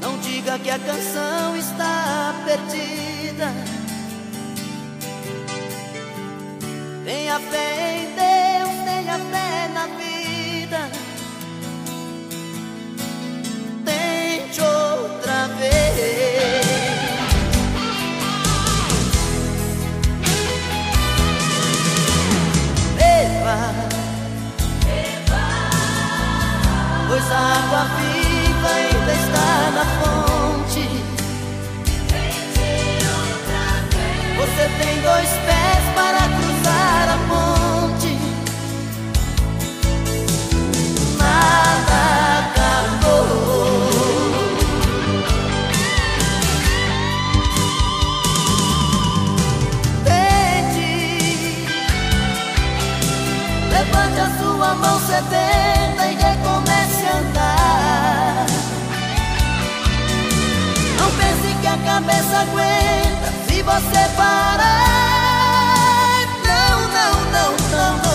Não diga que a canção está perdida. Tenha fé em Deus, tenha fé pois a água viva ainda está na fonte. Você tem dois pés para cruzar a ponte. Nada acabou. Tente, levante a sua mão e cabeça aguenta se você parar. Não, não, não, não, não,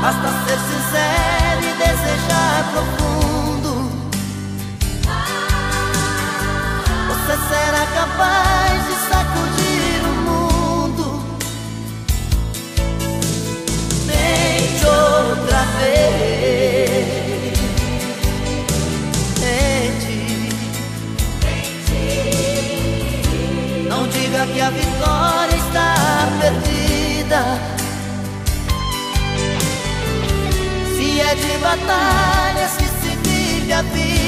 basta ser sincero e desejar profundo. Você será capaz de sacudir o mundo. Tente outra vez. Tente. Não diga que a vitória está perdida. É de batalhas que se vive a vida,